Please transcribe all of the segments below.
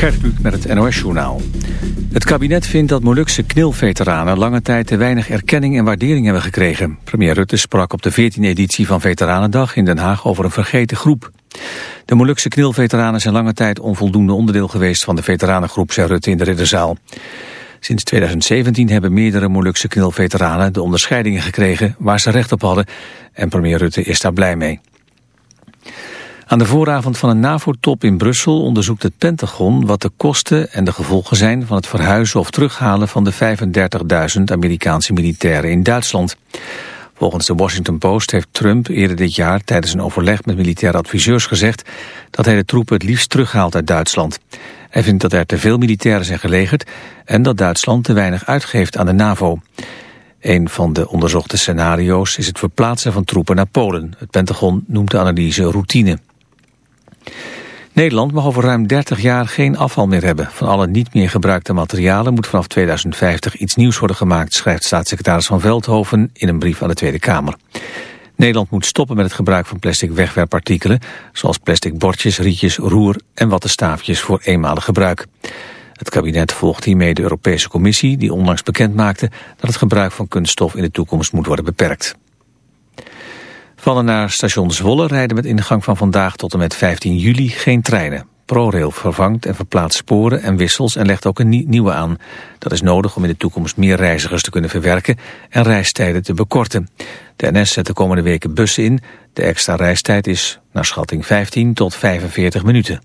Gert met het NOS-journaal. Het kabinet vindt dat Molukse knilveteranen lange tijd te weinig erkenning en waardering hebben gekregen. Premier Rutte sprak op de 14e editie van Veteranendag in Den Haag over een vergeten groep. De Molukse knilveteranen zijn lange tijd onvoldoende onderdeel geweest van de veteranengroep, zei Rutte in de Ridderzaal. Sinds 2017 hebben meerdere Molukse knilveteranen de onderscheidingen gekregen waar ze recht op hadden en premier Rutte is daar blij mee. Aan de vooravond van een NAVO-top in Brussel onderzoekt het Pentagon wat de kosten en de gevolgen zijn van het verhuizen of terughalen van de 35.000 Amerikaanse militairen in Duitsland. Volgens de Washington Post heeft Trump eerder dit jaar tijdens een overleg met militaire adviseurs gezegd dat hij de troepen het liefst terughaalt uit Duitsland. Hij vindt dat er te veel militairen zijn gelegerd en dat Duitsland te weinig uitgeeft aan de NAVO. Een van de onderzochte scenario's is het verplaatsen van troepen naar Polen. Het Pentagon noemt de analyse routine. Nederland mag over ruim 30 jaar geen afval meer hebben. Van alle niet meer gebruikte materialen moet vanaf 2050 iets nieuws worden gemaakt, schrijft staatssecretaris Van Veldhoven in een brief aan de Tweede Kamer. Nederland moet stoppen met het gebruik van plastic wegwerpartikelen, zoals plastic bordjes, rietjes, roer en wattenstaafjes voor eenmalig gebruik. Het kabinet volgt hiermee de Europese Commissie, die onlangs bekend maakte dat het gebruik van kunststof in de toekomst moet worden beperkt. Van naar station Zwolle rijden met ingang van vandaag tot en met 15 juli geen treinen. ProRail vervangt en verplaatst sporen en wissels en legt ook een nieuwe aan. Dat is nodig om in de toekomst meer reizigers te kunnen verwerken en reistijden te bekorten. De NS zet de komende weken bussen in. De extra reistijd is naar schatting 15 tot 45 minuten.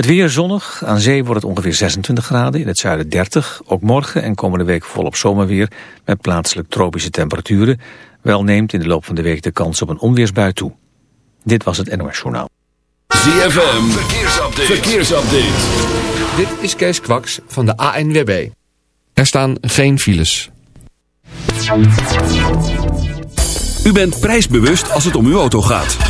Het weer zonnig. Aan zee wordt het ongeveer 26 graden. In het zuiden 30. Ook morgen en komende week volop zomerweer. Met plaatselijk tropische temperaturen. Wel neemt in de loop van de week de kans op een onweersbui toe. Dit was het NOS Journaal. ZFM. Verkeersupdate. Verkeersupdate. Dit is Kees Kwaks van de ANWB. Er staan geen files. U bent prijsbewust als het om uw auto gaat.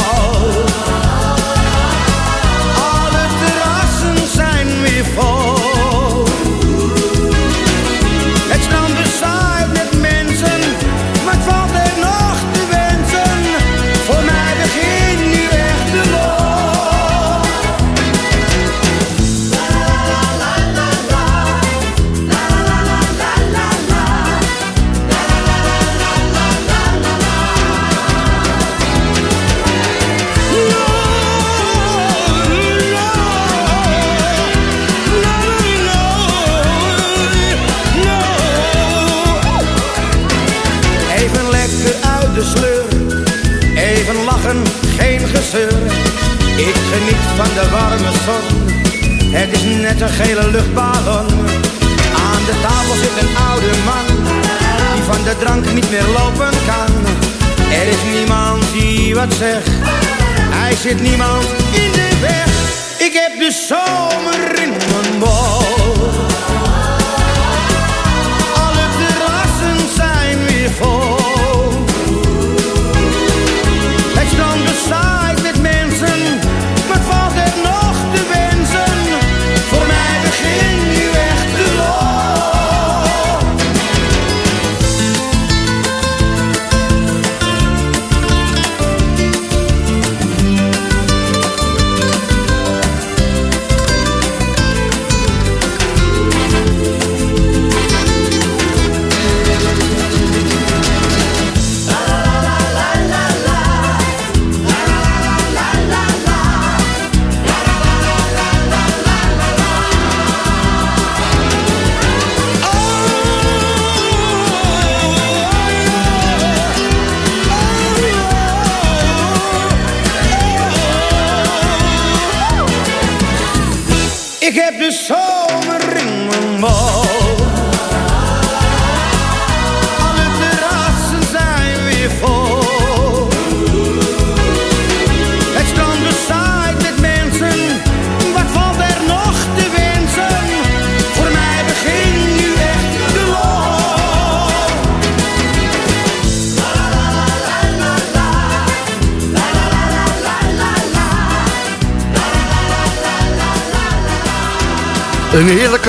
Net een gele luchtballon. Aan de tafel zit een oude man, die van de drank niet meer lopen kan. Er is niemand die wat zegt, hij zit niemand in de weg. Ik heb de zomer in mijn bol. Alle terrassen zijn weer vol.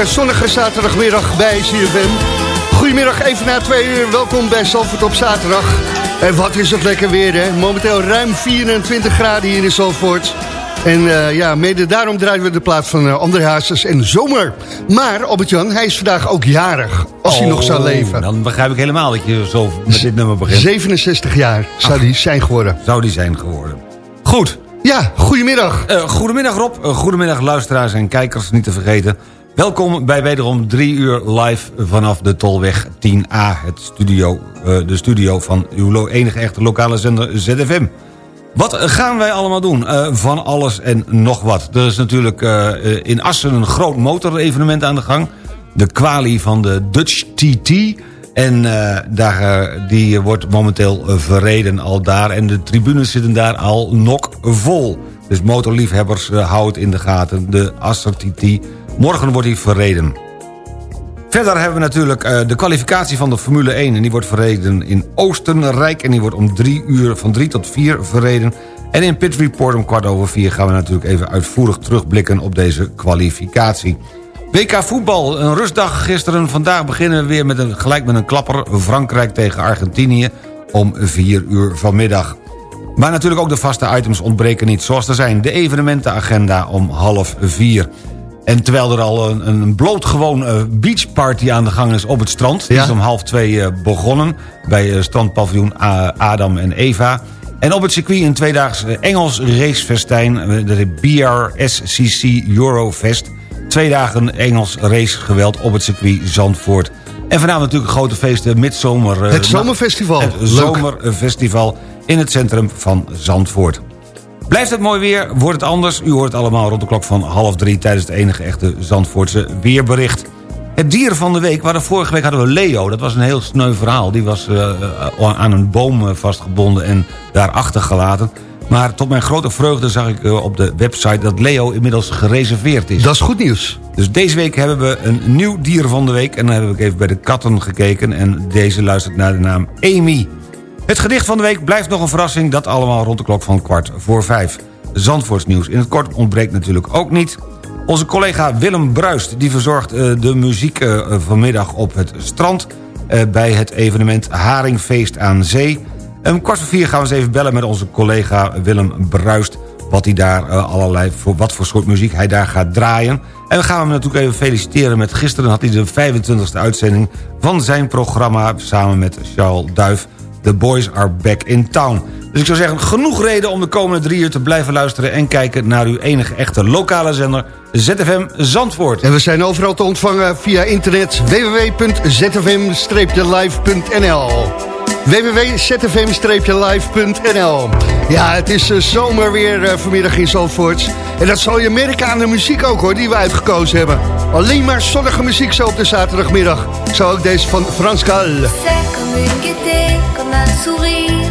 heerlijke zonnige zaterdagmiddag bij CFM. Goedemiddag, even na twee uur. Welkom bij Zalvoort op zaterdag. En wat is het lekker weer, hè? Momenteel ruim 24 graden hier in Zalvoort. En eh, ja, mede daarom draaien we de plaat van uh, André Hazes en Zomer. Maar, Albert-Jan, hij is vandaag ook jarig. Als hij nog zou Oh, leven. Dan begrijp ik helemaal dat je zo met dit nummer begint. 67 jaar zou hij zijn geworden. Zou die zijn geworden. Goed. Ja, goedemiddag. Eh, goedemiddag Rob. Goedemiddag luisteraars en kijkers, niet te vergeten. Welkom bij wederom drie uur live vanaf de Tolweg 10A. Het studio, eh, de studio van uw enige echte lokale zender ZFM. Wat gaan wij allemaal doen? Eh, van alles en nog wat. Er is natuurlijk eh, in Assen een groot motorevenement aan de gang. De kwalie van de Dutch TT. En daar, die wordt momenteel verreden al daar. En de tribunes zitten daar al nok vol. Dus motorliefhebbers houden in de gaten. De Assen TT. Morgen wordt hij verreden. Verder hebben we natuurlijk uh, de kwalificatie van de Formule 1... en die wordt verreden in Oostenrijk... en die wordt om drie uur van drie tot vier verreden. En in Pit Report om kwart over vier... gaan we natuurlijk even uitvoerig terugblikken op deze kwalificatie. WK voetbal, een rustdag gisteren. Vandaag beginnen we weer met een, gelijk met een klapper. Frankrijk tegen Argentinië om vier uur vanmiddag. Maar natuurlijk ook de vaste items ontbreken niet zoals er zijn. De evenementenagenda om half vier. En terwijl er al een, een blootgewoon uh, beachparty aan de gang is op het strand... die Ja. is om half twee uh, begonnen bij uh, strandpaviljoen Adam en Eva... En op het circuit een tweedaags Engels racefestijn... de BRSCC Eurofest... Twee dagen Engels racegeweld op het circuit Zandvoort. En vanavond natuurlijk een grote feest, midzomer... Het zomerfestival. Het zomerfestival in het centrum van Zandvoort. Blijft het mooi weer, wordt het anders. U hoort het allemaal rond de klok van half drie... tijdens het enige echte Zandvoortse weerbericht. Het dier van de week, we hadden vorige week hadden we Leo. Dat was een heel sneu verhaal. Die was uh, aan een boom uh, vastgebonden en daar achtergelaten. Maar tot mijn grote vreugde zag ik op de website... dat Leo inmiddels gereserveerd is. Dat is goed nieuws. Dus deze week hebben we een nieuw dier van de week. En dan heb ik even bij de katten gekeken. En deze luistert naar de naam Amy. Het gedicht van de week blijft nog een verrassing. Dat allemaal rond de klok van kwart voor vijf. Zandvoortsnieuws in het kort ontbreekt natuurlijk ook niet. Onze collega Willem Bruist die verzorgt uh, de muziek uh, vanmiddag op het strand... Uh, bij het evenement Haringfeest aan Zee. Om kwart voor vier gaan we eens even bellen met onze collega Willem Bruist... wat, hij daar, allerlei, voor, wat voor soort muziek hij daar gaat draaien. En we gaan hem natuurlijk even feliciteren met... gisteren had hij de 25e uitzending van zijn programma... samen met Charles Duif... The Boys Are Back in Town. Dus ik zou zeggen, genoeg reden om de komende drie uur te blijven luisteren... en kijken naar uw enige echte lokale zender, ZFM Zandvoort. En we zijn overal te ontvangen via internet www.zfm-live.nl www.zfm-live.nl Ja, het is eh, zomer weer eh, vanmiddag in Zandvoort. En dat zal je merken aan de muziek ook hoor, die we uitgekozen hebben. Alleen maar zonnige muziek zo op de zaterdagmiddag. Zou ook deze van Frans Gal. m'a souris.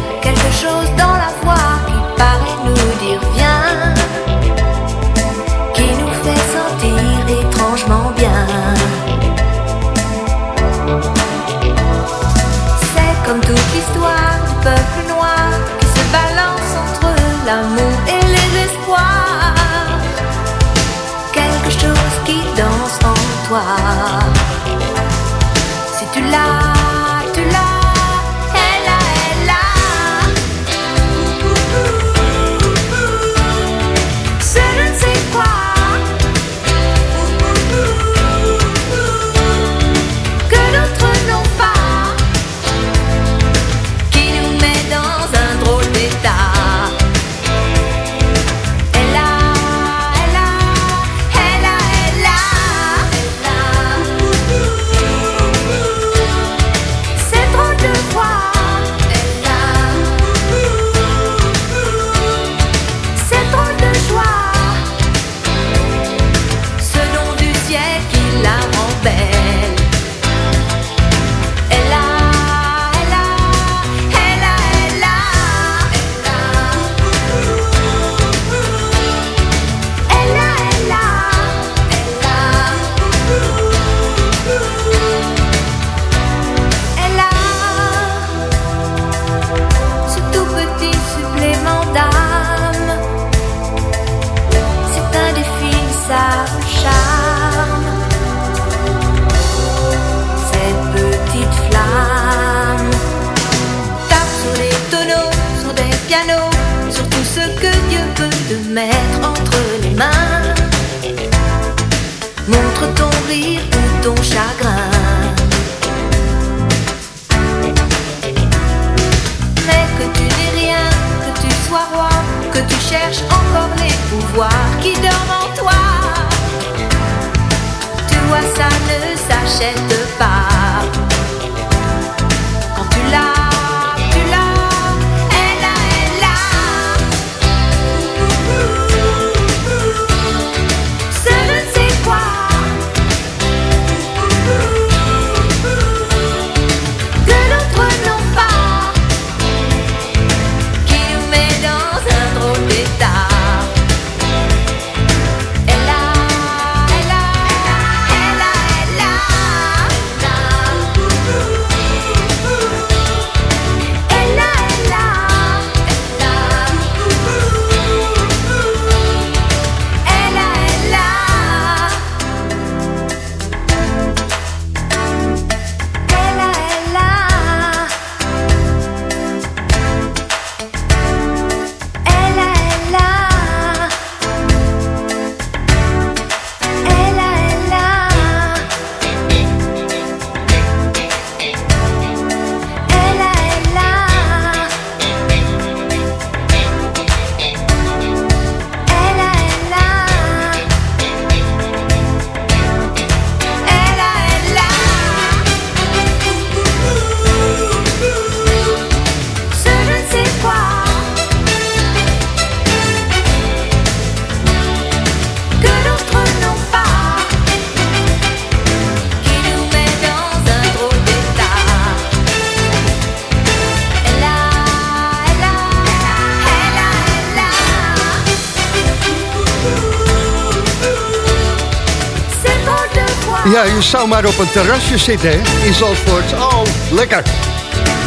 Je zou maar op een terrasje zitten in Zandvoort. Oh, lekker.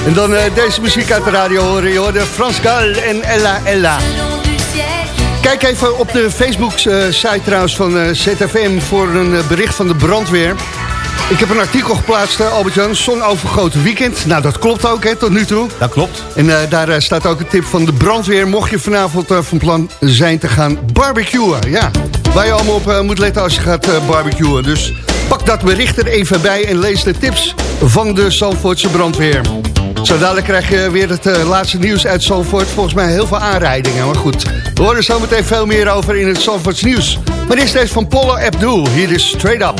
En dan eh, deze muziek uit de radio horen. Je hoorde Frans Gal en Ella Ella. Kijk even op de Facebook-site eh, trouwens van eh, ZFM voor een bericht van de brandweer. Ik heb een artikel geplaatst, Albert-Jan, zonovergoten weekend. Nou, dat klopt ook, hè, tot nu toe. Dat klopt. En daar staat ook een tip van de brandweer... mocht je vanavond van plan zijn te gaan barbecuen. Ja, waar je allemaal op moet letten als je gaat barbecuen. Dus Pak dat bericht er even bij en lees de tips van de Zandvoortse brandweer. Zo dadelijk krijg je weer het eh, laatste nieuws uit Zandvoort. Volgens mij heel veel aanrijdingen, maar goed. We horen zo meteen veel meer over in het Zandvoorts nieuws. Maar dit is van Pollo Abdul. Hier is Straight Up.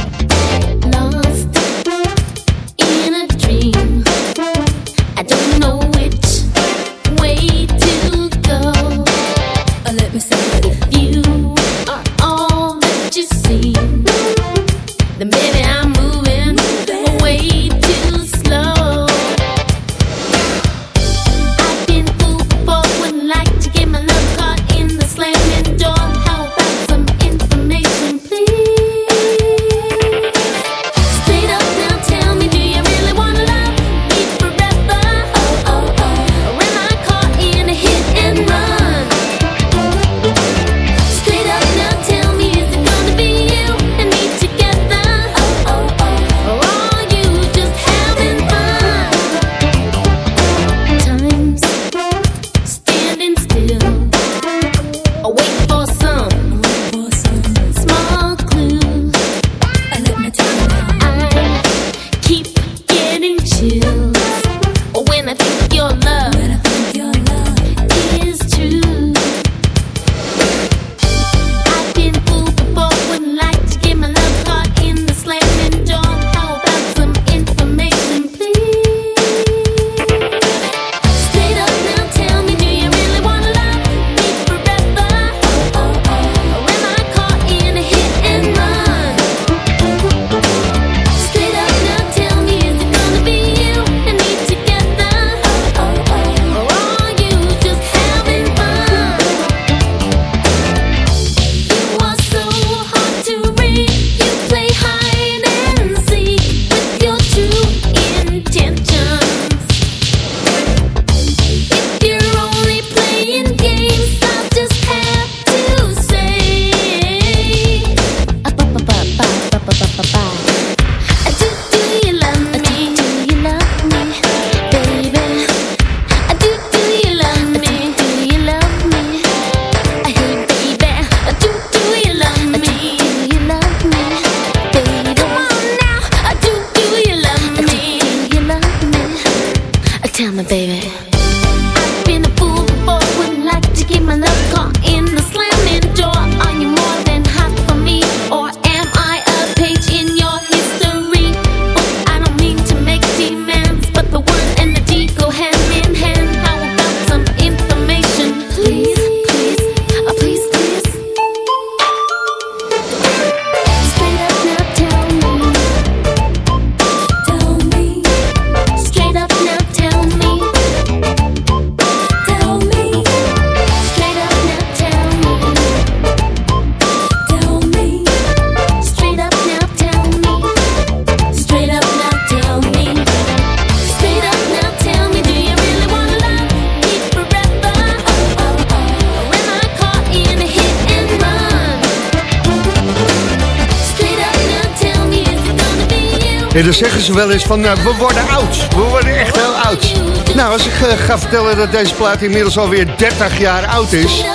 Dan zeggen ze wel eens van, eh, we worden oud. We worden echt heel oud. Nou, als ik eh, ga vertellen dat deze plaat inmiddels alweer 30 jaar oud is...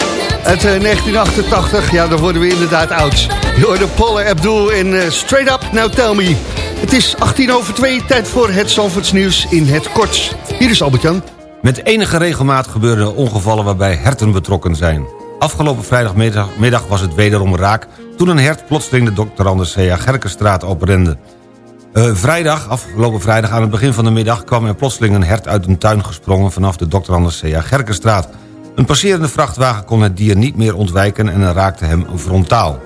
uit eh, 1988, ja, dan worden we inderdaad oud. Je hoorde Paul Abdul in eh, Straight Up, Now Tell Me. Het is 18 over 2, tijd voor het Zandvoorts nieuws in het kort. Hier is Albert-Jan. Met enige regelmaat gebeuren ongevallen waarbij herten betrokken zijn. Afgelopen vrijdagmiddag middag was het wederom raak... toen een hert plotseling de Dr. Anders C.A. Gerkenstraat oprende. Eh, vrijdag, afgelopen vrijdag aan het begin van de middag... kwam er plotseling een hert uit een tuin gesprongen... vanaf de Dr. Anders C.A. Gerkenstraat. Een passerende vrachtwagen kon het dier niet meer ontwijken... en raakte hem frontaal.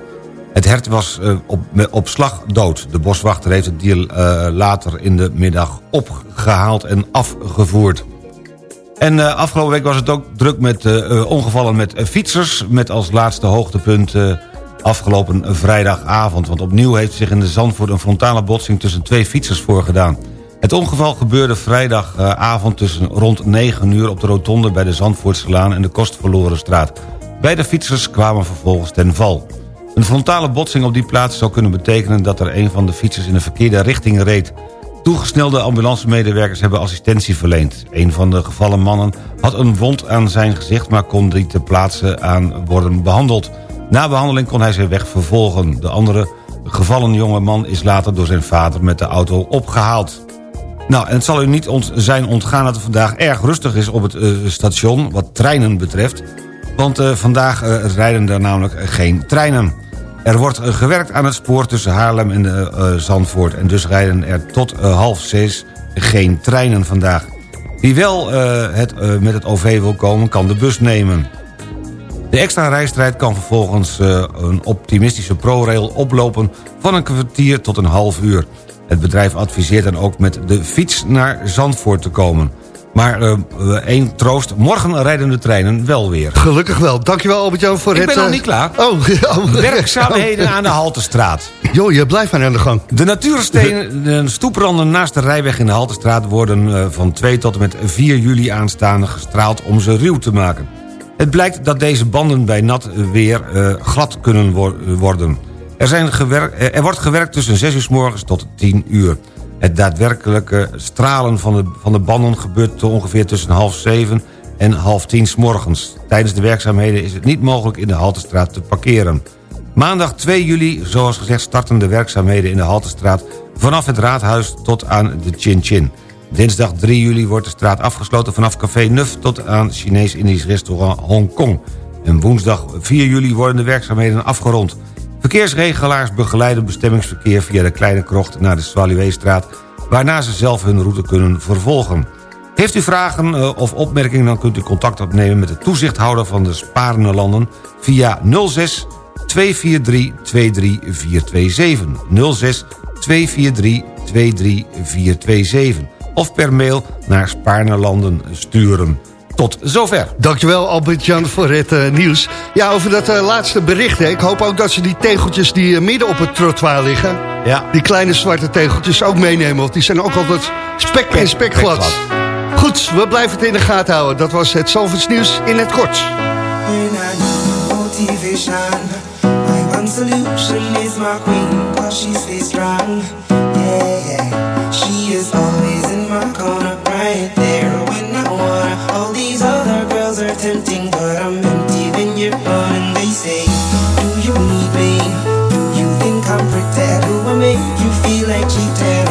Het hert was eh, op, op slag dood. De boswachter heeft het dier eh, later in de middag opgehaald en afgevoerd. En afgelopen week was het ook druk met ongevallen met fietsers... met als laatste hoogtepunt afgelopen vrijdagavond. Want opnieuw heeft zich in de Zandvoort een frontale botsing... tussen twee fietsers voorgedaan. Het ongeval gebeurde vrijdagavond tussen rond 9 uur... op de rotonde bij de Zandvoortselaan en de Kostverlorenstraat. Beide fietsers kwamen vervolgens ten val. Een frontale botsing op die plaats zou kunnen betekenen... dat er een van de fietsers in de verkeerde richting reed... Toegesnelde ambulancemedewerkers hebben assistentie verleend. Een van de gevallen mannen had een wond aan zijn gezicht... maar kon niet ter plaatse aan worden behandeld. Na behandeling kon hij zijn weg vervolgen. De andere gevallen jonge man is later door zijn vader met de auto opgehaald. Nou, en het zal u niet ont zijn ontgaan dat het vandaag erg rustig is op het eh, station... wat treinen betreft. Want eh, vandaag eh, rijden er namelijk geen treinen. Er wordt gewerkt aan het spoor tussen Haarlem en Zandvoort... en dus rijden er tot half zes geen treinen vandaag. Wie wel het, met het OV wil komen, kan de bus nemen. De extra reistijd kan vervolgens eh, een optimistische ProRail oplopen... van een kwartier tot een half uur. Het bedrijf adviseert dan ook met de fiets naar Zandvoort te komen. Maar eh, één troost, morgen rijden de treinen wel weer. Gelukkig wel. Dankjewel Albert-Jan voor Ik het... ben nog niet klaar. Oh, oh. Werkzaamheden aan de Haltestraat. Jo, je blijft maar aan de gang. De natuurstenen, de stoepranden naast de rijweg in de Haltestraat... worden van 2 tot en met 4 juli aanstaande gestraald om ze ruw te maken. Het blijkt dat deze banden bij nat weer eh, glad kunnen wor- worden. Er, zijn eh, er wordt gewerkt tussen 6 uur s morgens tot 10 uur. Het daadwerkelijke stralen van de, van de banden gebeurt ongeveer tussen half 7 en half 10 s morgens. Tijdens de werkzaamheden is het niet mogelijk in de Haltestraat te parkeren. Maandag 2 juli, zoals gezegd, starten de werkzaamheden in de Haltestraat... vanaf het Raadhuis tot aan de Chin Chin. Dinsdag 3 juli wordt de straat afgesloten vanaf Café Nuf... tot aan Chinees-Indisch restaurant Hongkong. En woensdag 4 juli worden de werkzaamheden afgerond. Verkeersregelaars begeleiden bestemmingsverkeer via de Kleine Krocht... naar de Swaluweestraat, waarna ze zelf hun route kunnen vervolgen. Heeft u vragen eh, of opmerkingen, dan kunt u contact opnemen... met de toezichthouder van de Sparende Landen via 06 243 23427. 06 243 23427. Of per mail naar Spaarnelanden sturen. Tot zover. Dankjewel Albert-Jan voor het eh, nieuws. Ja, over dat eh, laatste bericht. Hè. Ik hoop ook dat ze die tegeltjes die eh, midden op het trottoir liggen... Ja. die kleine zwarte tegeltjes ook meenemen. Want die zijn ook altijd spek en spekglad. Goed, we blijven het in de gaten houden. Dat was het Zalvers nieuws in het kort. Solution is my queen, cause she stays strong. Yeah, yeah. She is you feel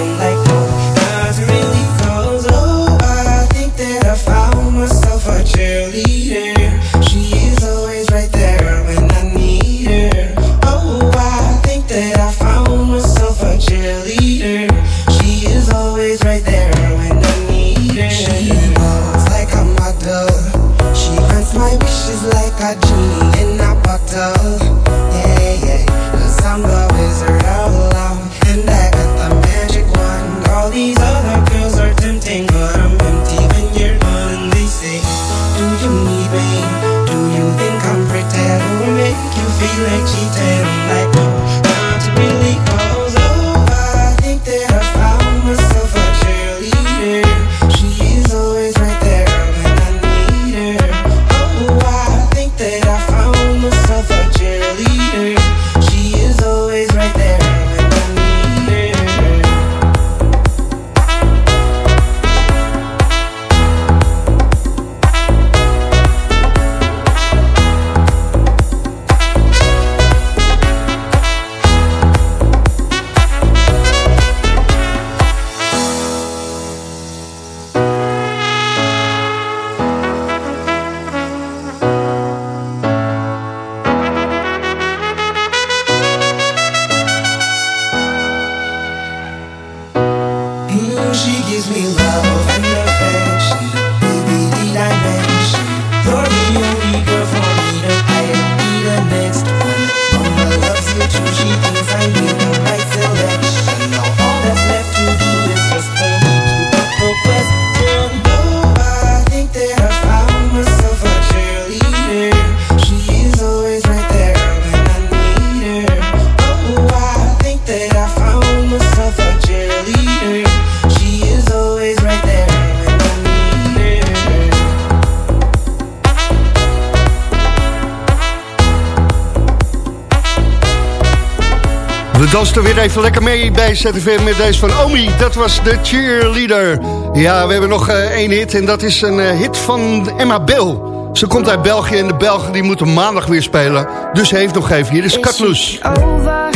luister weer even lekker mee bij ZFM met deze van Omi. Dat was de cheerleader. Ja, we hebben nog eh, één hit en dat is een eh, hit van Emma Bill. Ze komt uit België en de Belgen die moeten maandag weer spelen. Dus ze heeft nog even. Hier dus is Katloes. over,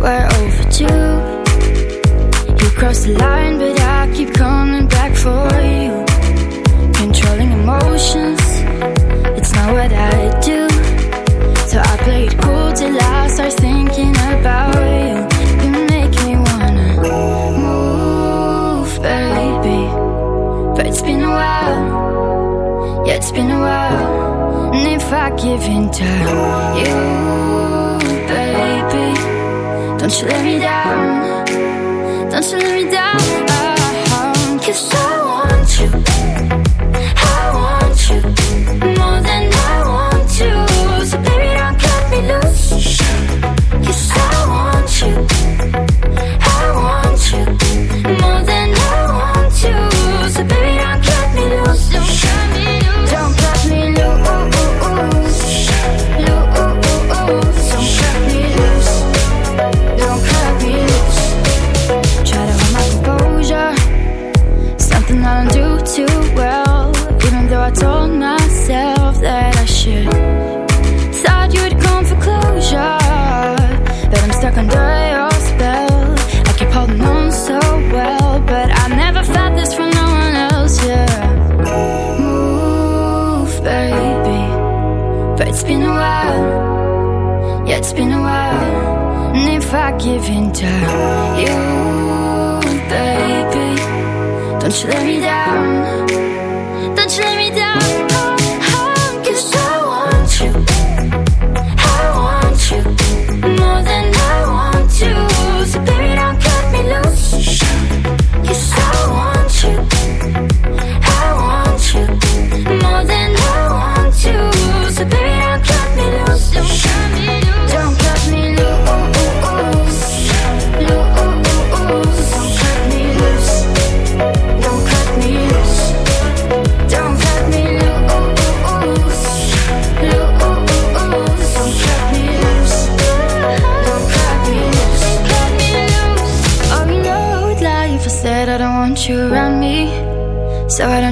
we're over You cross the line, if I give in to you, baby. Don't you let me down. Don't you let me down. Uh-huh. Oh, Cause I want you. I want you more than.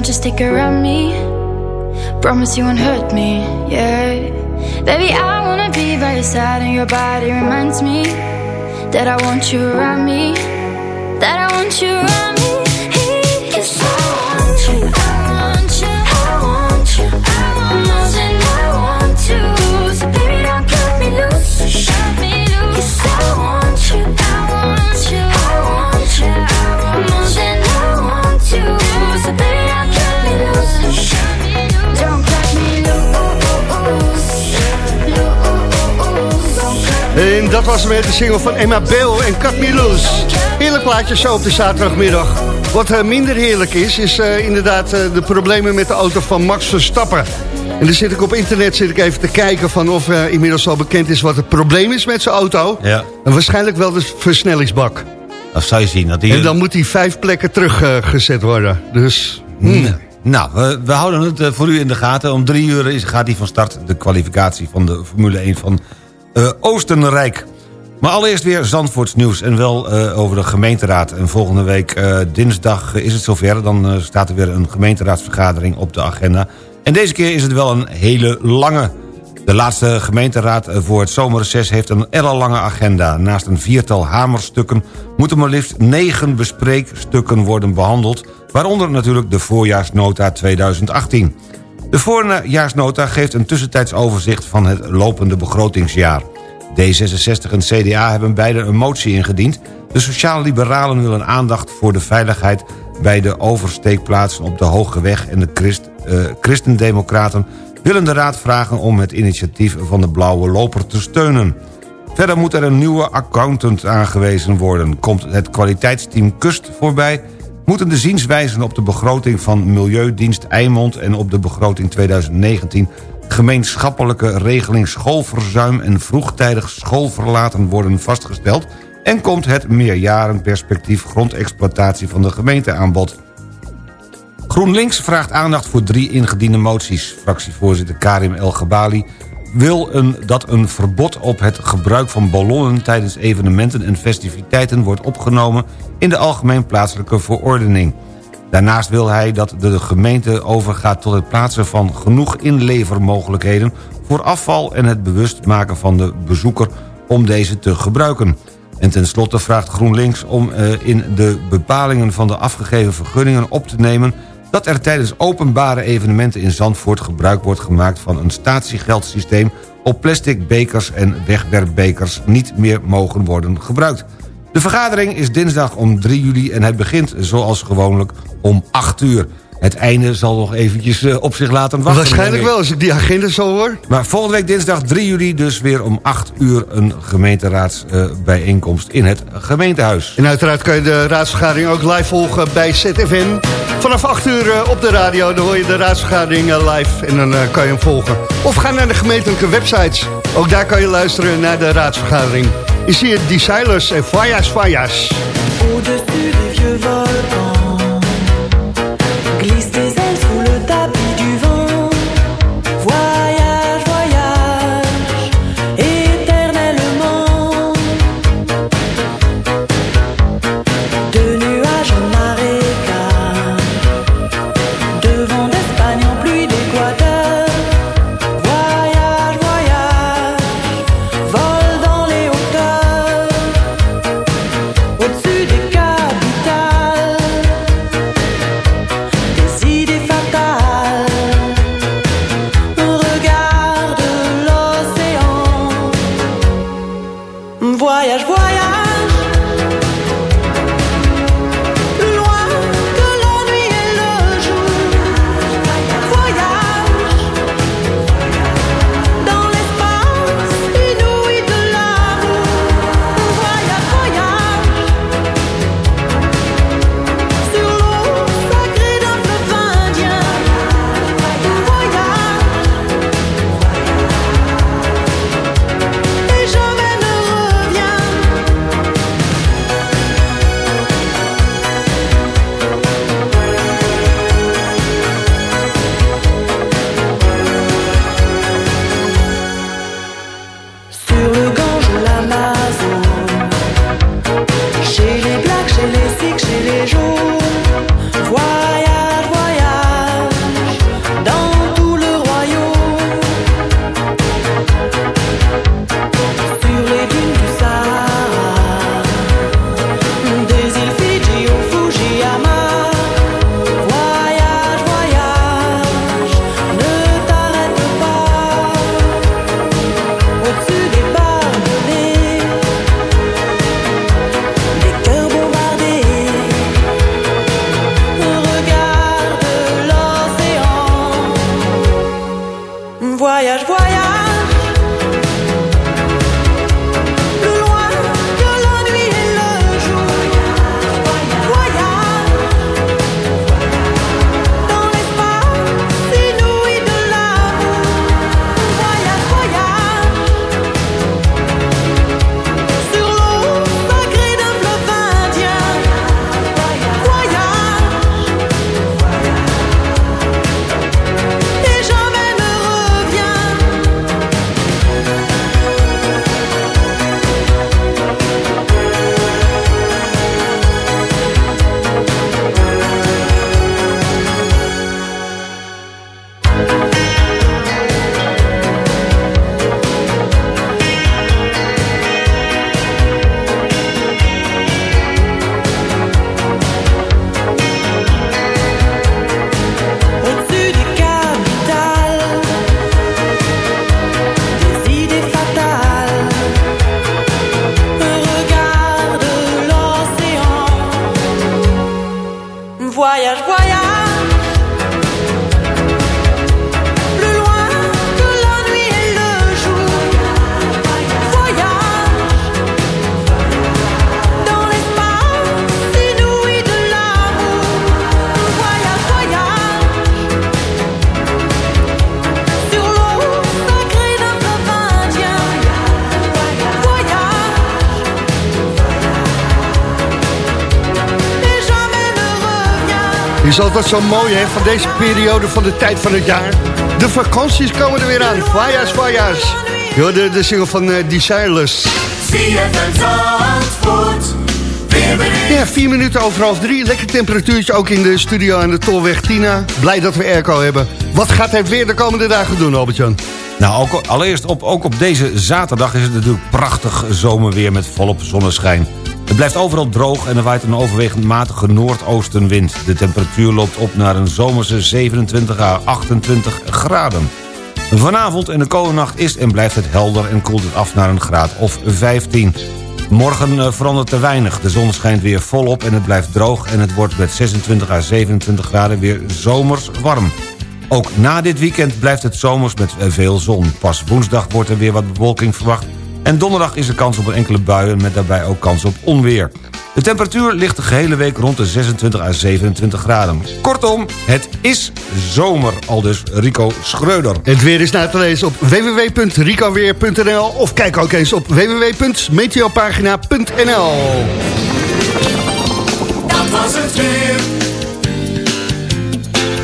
don't you stick around me. Promise you won't hurt me, yeah. Baby, I wanna be by your side And your body reminds me That I want you around me That I want you around was met de single van Emma Bell en Cut Me Loose. Heerlijk plaatje zo op de zaterdagmiddag. Wat eh, minder heerlijk is, is eh, inderdaad eh, de problemen met de auto van Max Verstappen. En dan zit ik op internet zit ik even te kijken van of inmiddels al bekend is wat het probleem is met zijn auto. Ja. En waarschijnlijk wel de versnellingsbak. Dat zou je zien. Dat die... En dan moet die vijf plekken teruggezet worden. Dus... hmm. Nou, we, we houden het voor u in de gaten. Om drie uur is, gaat hij van start de kwalificatie van de Formule 1 van Oostenrijk. Maar allereerst weer Zandvoorts nieuws en wel eh, over de gemeenteraad. En volgende week eh, dinsdag is het zover. Dan eh, staat er weer een gemeenteraadsvergadering op de agenda. En deze keer is het wel een hele lange. De laatste gemeenteraad eh, voor het zomerreces heeft een ellenlange agenda. Naast een viertal hamerstukken moeten maar liefst negen bespreekstukken worden behandeld... waaronder natuurlijk de voorjaarsnota 2018. De voorjaarsnota geeft een tussentijds overzicht van het lopende begrotingsjaar. D66 en CDA hebben beide een motie ingediend. De sociaal-liberalen willen aandacht voor de veiligheid... bij de oversteekplaatsen op de Hoge Weg... en de Christ, eh, Christendemocraten willen de Raad vragen... om het initiatief van de Blauwe Loper te steunen. Verder moet er een nieuwe accountant aangewezen worden. Komt het kwaliteitsteam Kust voorbij... moeten de zienswijzen op de begroting van Milieudienst Eimond... en op de begroting 2019 gemeenschappelijke regeling schoolverzuim... en vroegtijdig schoolverlaten worden vastgesteld... en komt het meerjarenperspectief grondexploitatie van de gemeente aan bod. GroenLinks vraagt aandacht voor drie ingediende moties. Fractievoorzitter Karim El Gabali wil een, dat een verbod op het gebruik van ballonnen... tijdens evenementen en festiviteiten wordt opgenomen... in de algemeen plaatselijke verordening. Daarnaast wil hij dat de gemeente overgaat tot het plaatsen van genoeg inlevermogelijkheden... voor afval en het bewust maken van de bezoeker om deze te gebruiken. En tenslotte vraagt GroenLinks om eh, in de bepalingen van de afgegeven vergunningen op te nemen... dat er tijdens openbare evenementen in Zandvoort gebruik wordt gemaakt van een statiegeldsysteem... op plastic bekers en wegwerpbekers niet meer mogen worden gebruikt. De vergadering is dinsdag om 3 juli en het begint zoals gewoonlijk om 8 uur. Het einde zal nog eventjes eh, op zich laten wachten. Waarschijnlijk wel, als ik die agenda zo hoor. Maar volgende week dinsdag 3 juli dus weer om 8 uur... een gemeenteraadsbijeenkomst in het gemeentehuis. En uiteraard kan je de raadsvergadering ook live volgen bij ZFM. Vanaf 8 uur eh, op de radio, dan hoor je de raadsvergadering eh, live en dan eh, kan je hem volgen. Of ga naar de gemeentelijke websites. Ook daar kan je luisteren naar de raadsvergadering. Is hier Designers en Fayas Fayas. Au-dessus des vieux volcans Is altijd zo mooi hè, van deze periode van de tijd van het jaar. De vakanties komen er weer aan. Vajas, vajas. Jo, de, de single van uh, Desireless. Ja, vier minuten over half drie. Lekker temperatuurtje ook in de studio aan de Tolweg Tina. Blij dat we airco hebben. Wat gaat hij weer de komende dagen doen, Albert-Jan? Nou, ook, allereerst op, ook op deze zaterdag is het natuurlijk prachtig zomerweer met volop zonneschijn. Het blijft overal droog en er waait een overwegend matige noordoostenwind. De temperatuur loopt op naar een zomerse 27 à 28 graden. Vanavond en de komende nacht is en blijft het helder en koelt het af naar een graad of 15. Morgen eh, verandert te weinig. De zon schijnt weer volop en het blijft droog... en het wordt met 26 à 27 graden weer zomers warm. Ook na dit weekend blijft het zomers met veel zon. Pas woensdag wordt er weer wat bewolking verwacht... en donderdag is er kans op een enkele buien met daarbij ook kans op onweer. De temperatuur ligt de gehele week rond de 26 à 27 graden. Kortom, het is zomer, al dus Rico Schreuder. Het weer is na te lezen op www.ricoweer.nl of kijk ook eens op www.meteopagina.nl Dat was het weer.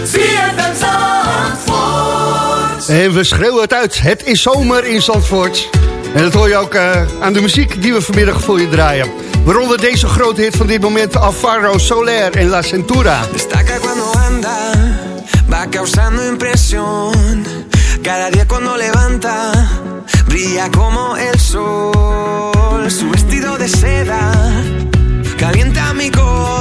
ZFM Zandvoort. En we schreeuwen het uit. Het is zomer in Zandvoort. En dat hoor je ook uh, aan de muziek die we vanmiddag voor je draaien. Waaronder deze grote hit van dit moment, Alfaro Soler en La Centura. Destaca cuando anda, va causando impresión. Cada día cuando levanta, brilla como el sol. Su vestido de seda calienta mi corazón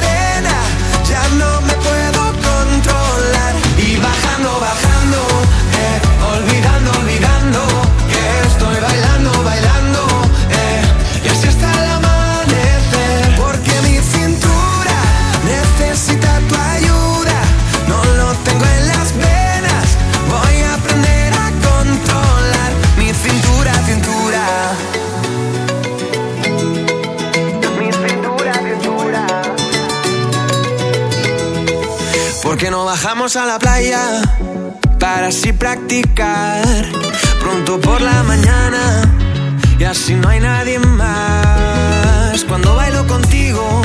bajamos a la playa para así practicar pronto por la mañana y así no hay nadie más? Cuando bailo contigo,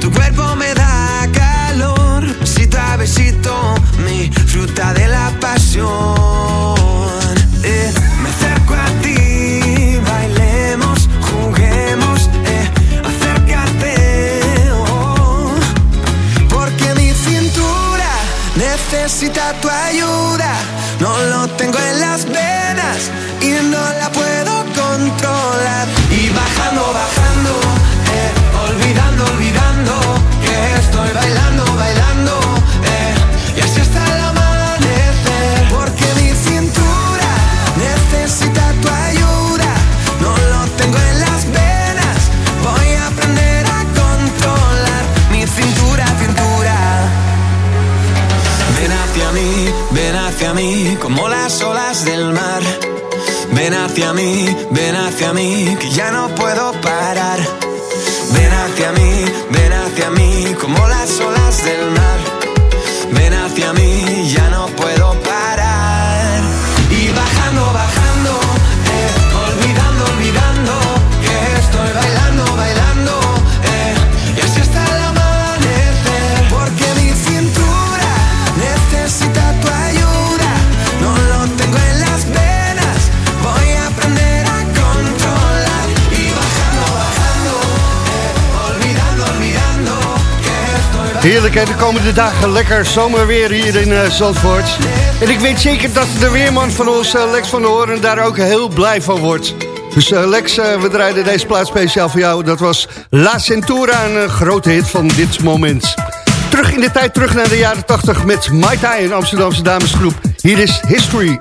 tu cuerpo me da calor, besito a besito, mi fruta de la pasión. Eh, necesita tu ayuda. No lo tengo en las venas y no la puedo controlar. Y bajando, bajando, eh, olvidando, olvidando que estoy bailando, ven hacia mí, que ya no puedo parar. Heerlijk, hè? De komende dagen lekker zomerweer hier in eh, Zandvoort. En ik weet zeker dat de weerman van ons, eh, Lex van der Hoorn, daar ook heel blij van wordt. Dus eh, Lex, we draaiden deze plaats speciaal voor jou. Dat was La Centura, een grote hit van dit moment. Terug in de tijd, terug naar de jaren 80 met Mai Tai, een Amsterdamse damesgroep. Hier is History.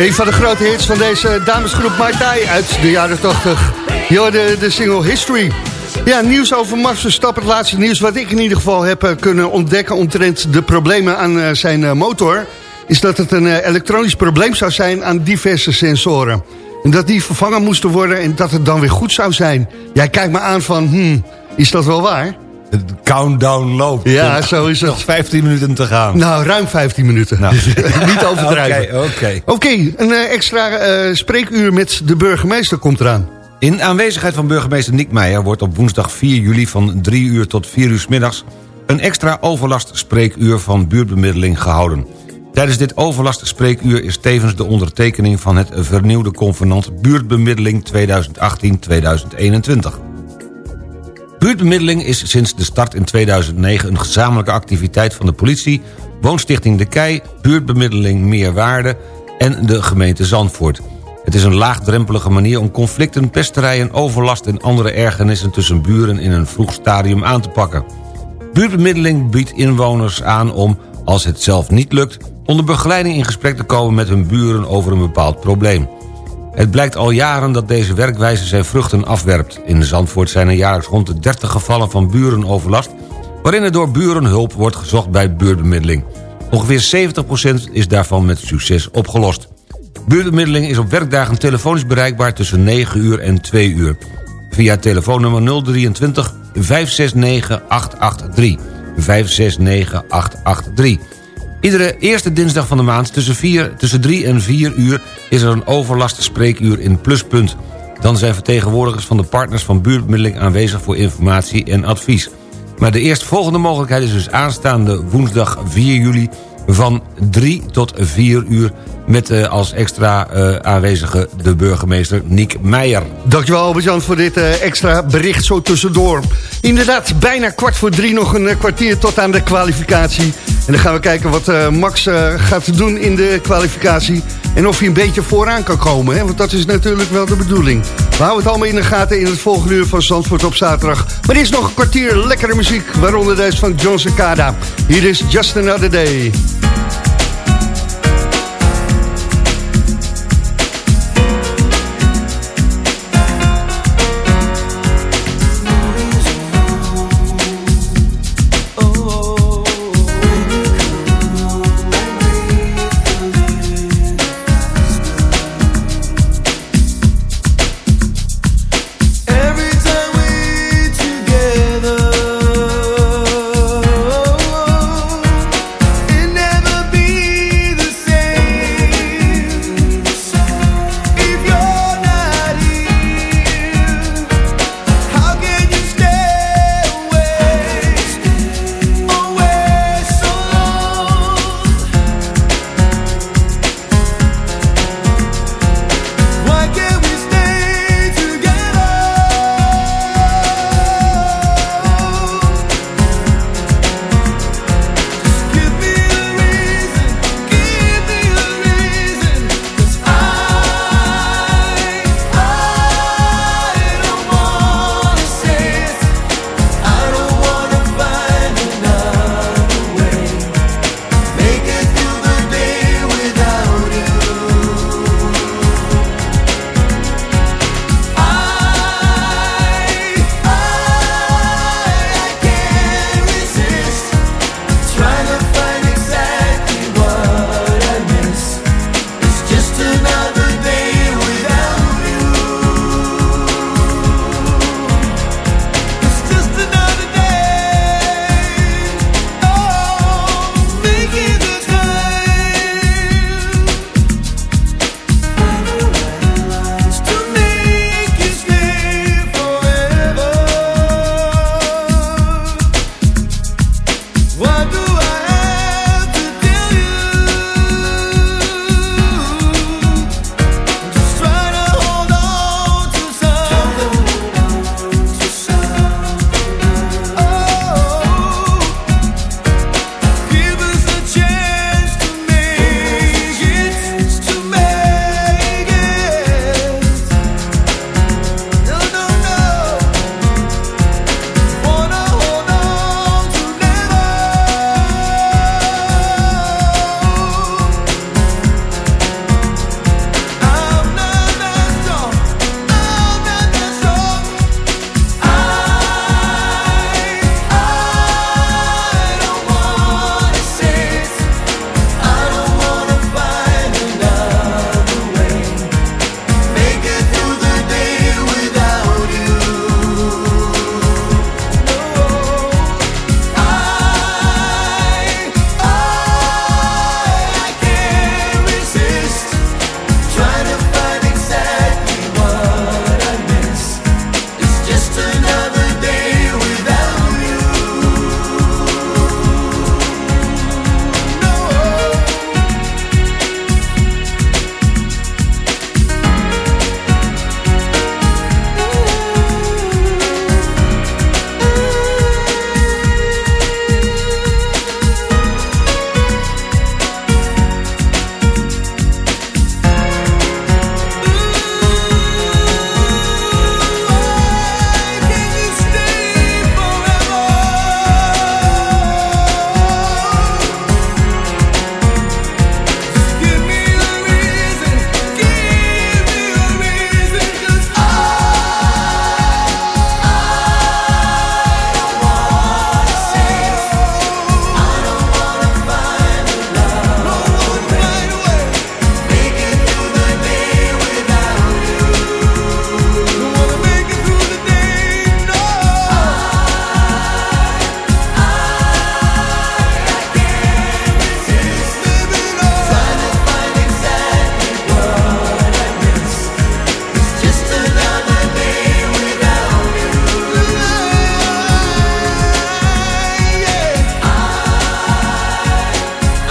Een van de grote hits van deze damesgroep Tai uit de jaren 80. Je de, de single History. Ja, nieuws over Max Verstappen. Het laatste nieuws wat ik in ieder geval heb eh, kunnen ontdekken... omtrent de problemen aan eh, zijn eh, motor... is dat het een elektronisch probleem zou zijn aan diverse sensoren. En dat die vervangen moesten worden en dat het dan weer goed zou zijn. Jij kijkt me aan van, hmm, is dat wel waar? De countdown loopt. Ja, zo is het. Nog 15 minuten te gaan. Nou, ruim 15 minuten. Nou. Niet overdrijven. Oké, oké. Oké, een eh, extra eh, spreekuur met de burgemeester komt eraan. In aanwezigheid van burgemeester Nick Meijer wordt op woensdag 4 juli van 3 uur tot 4 uur 's middags een extra overlastspreekuur van buurtbemiddeling gehouden. Tijdens dit overlastspreekuur is tevens de ondertekening van het vernieuwde convenant buurtbemiddeling 2018-2021. Buurtbemiddeling is sinds de start in 2009 een gezamenlijke activiteit van de politie, Woonstichting De Kei, Buurtbemiddeling Meerwaarde en de gemeente Zandvoort. Het is een laagdrempelige manier om conflicten, pesterijen, overlast en andere ergernissen tussen buren in een vroeg stadium aan te pakken. Buurtbemiddeling biedt inwoners aan om, als het zelf niet lukt, onder begeleiding in gesprek te komen met hun buren over een bepaald probleem. Het blijkt al jaren dat deze werkwijze zijn vruchten afwerpt. In Zandvoort zijn er jaarlijks rond de 30 gevallen van burenoverlast... waarin er door buren hulp wordt gezocht bij buurtbemiddeling. Ongeveer 70% is daarvan met succes opgelost. Buurtbemiddeling is op werkdagen telefonisch bereikbaar tussen 9 uur en 2 uur. Via telefoonnummer 023 569 883. 569 883. Iedere eerste dinsdag van de maand tussen, 4, tussen 3 en 4 uur... is er een overlastspreekuur in Pluspunt. Dan zijn vertegenwoordigers van de partners van buurtbemiddeling aanwezig... voor informatie en advies. Maar de eerstvolgende mogelijkheid is dus aanstaande woensdag 4 juli... van 3 tot 4 uur met uh, als extra uh, aanwezige de burgemeester Niek Meijer. Dankjewel Albert-Jan voor dit uh, extra bericht zo tussendoor. Inderdaad, bijna kwart voor drie nog een kwartier tot aan de kwalificatie. En dan gaan we kijken wat Max gaat doen in de kwalificatie. En of hij een beetje vooraan kan komen, hè? want dat is natuurlijk wel de bedoeling. We houden het allemaal in de gaten in het volgende uur van Zandvoort op zaterdag. Maar er is nog een kwartier lekkere muziek, waaronder deze van John Cicada. Hier is Just Another Day.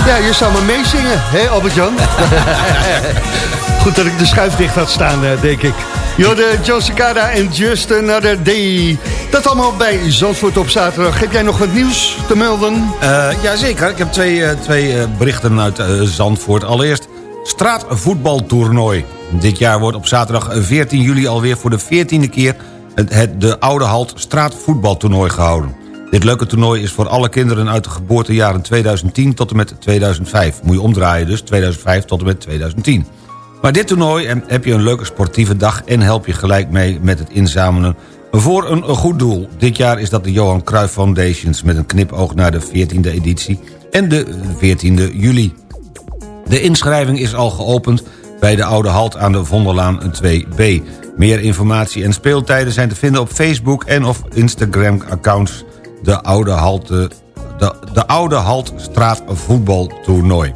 Ja, je zou maar meezingen, hè Albert-Jan? Goed dat ik de schuif dicht had staan, eh, denk ik. Jorde, Cicada en Just Another Day. Dat allemaal bij Zandvoort op zaterdag. Heb jij nog wat nieuws te melden? Ja, Jazeker, ik heb twee, eh, twee eh, berichten uit eh, Zandvoort. Allereerst straatvoetbaltoernooi. Dit jaar wordt op zaterdag 14 juli alweer voor de 14e keer... het, het de Oude Halt straatvoetbaltoernooi gehouden. Dit leuke toernooi is voor alle kinderen uit de geboortejaren 2010 tot en met 2005. Moet je omdraaien dus, 2005 tot en met 2010. Maar dit toernooi en heb je een leuke sportieve dag... en help je gelijk mee met het inzamelen voor een goed doel. Dit jaar is dat de Johan Cruijff Foundations... met een knipoog naar de 14e editie en de 14e juli. De inschrijving is al geopend bij de Oude Halt aan de Vonderlaan 2B. Meer informatie en speeltijden zijn te vinden op Facebook en of Instagram-accounts... De Oude Halt, de, de Oude Halt Straatvoetbaltoernooi.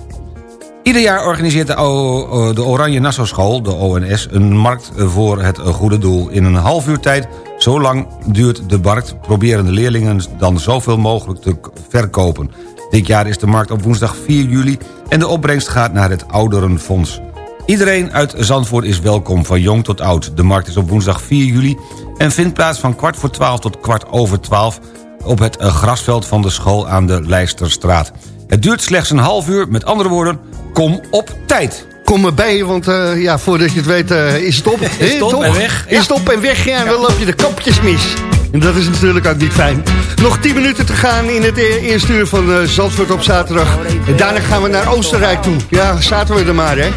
Ieder jaar organiseert de, de Oranje Nassau School, de ONS... een markt voor het goede doel. In een half uur tijd, zo lang duurt de markt... proberen de leerlingen dan zoveel mogelijk te verkopen. Dit jaar is de markt op woensdag 4 juli... en de opbrengst gaat naar het Ouderenfonds. Iedereen uit Zandvoort is welkom, van jong tot oud. De markt is op woensdag 4 juli... en vindt plaats van kwart voor 12 tot kwart over 12 op het eh, grasveld van de school aan de Leisterstraat. Het duurt slechts een half uur, met andere woorden, kom op tijd. Kom erbij, want eh, ja, voordat je het weet eh, is het op. Is het op en weg, Is het op en weg, ja, en dan loop je de kopjes mis. En dat is natuurlijk ook niet fijn. Nog 10 minuten te gaan in het e- eerste uur van eh, Zandvoort op zaterdag. En daarna gaan we naar Oostenrijk toe. Ja, zaten we er maar, hè.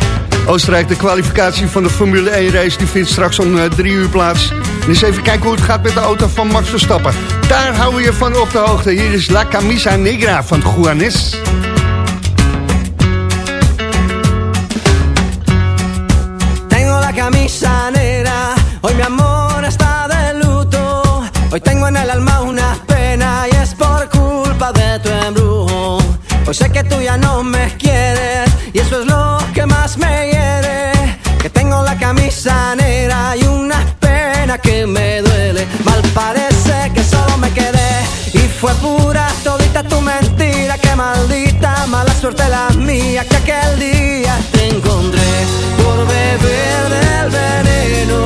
Oostenrijk, de kwalificatie van de Formule 1 race... die vindt straks om eh, drie uur plaats. En eens even kijken hoe het gaat met de auto van Max Verstappen. Daar houden we je van op de hoogte. Hier is La Camisa Negra van Juanes. Tengo la camisa negra, hoy mi amor está de luto. Hoy tengo en el alma una pena y es por culpa de tu embrujo. Hoy sé que tú ya no me quieres que me duele. Mal parece que solo me quedé y fue pura todita tu mentira. Que maldita mala suerte la mía que aquel día te encontré por beber del veneno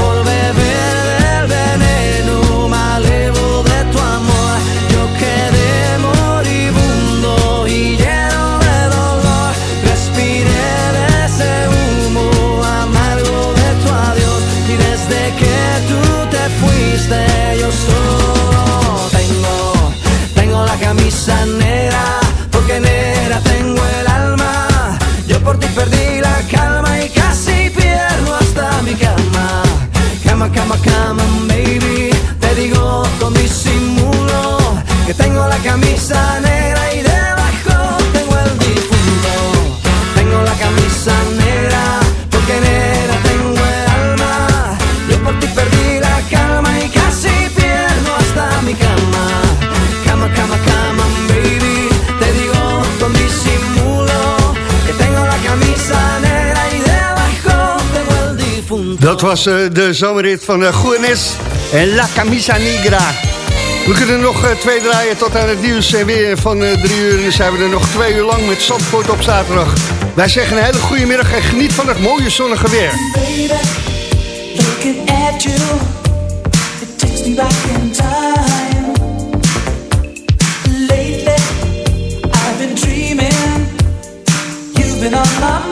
camisa negra y debajo tengo el difunto. Tengo la camisa negra porque negra tengo el alma. Yo por ti perdí la calma y casi pierdo hasta mi cama. Cama, cama, cama, baby. Te digo con disimulo que tengo la camisa negra y debajo tengo el difunto. Dat was uh, de zomerrit van eh, de Goenis en La Camisa Negra. We kunnen nog eh, twee draaien tot aan het nieuws en weer van eh, drie uur. En dan zijn we er nog twee uur lang met Zandvoort op zaterdag. Wij zeggen een hele goede middag en geniet van het mooie zonnige weer. Lately, I've been dreaming, you've been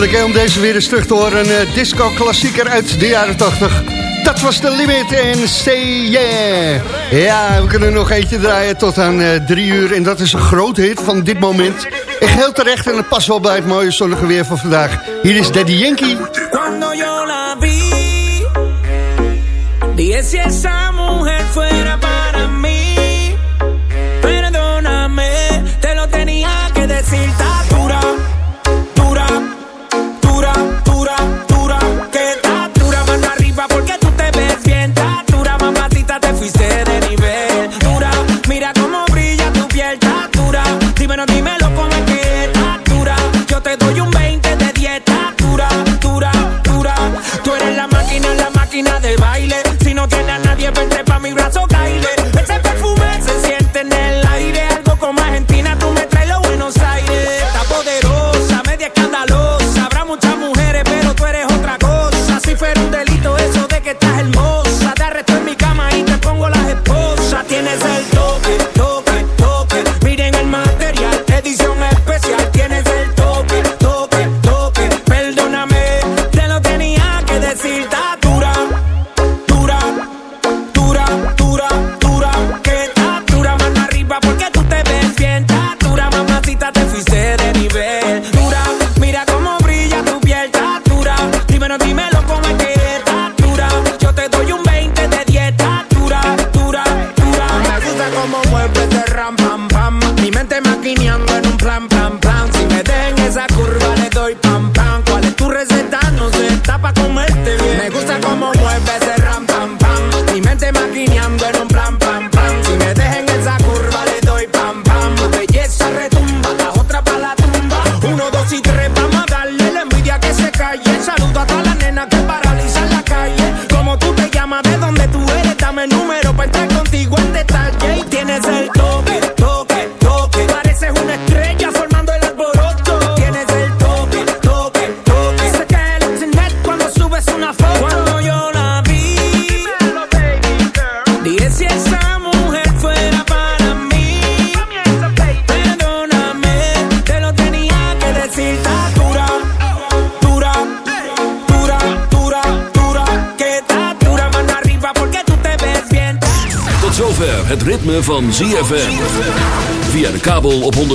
Heerlijk hè, om deze weer eens terug te horen. Een eh, disco-klassieker uit de jaren 80. Dat was de limit en say yeah. Ja, we kunnen nog eentje draaien tot aan eh, drie uur. En dat is een grote hit van dit moment. Echt heel terecht en het past wel bij het mooie zonnige weer van vandaag. Hier is Daddy Yankee. La mujer fuera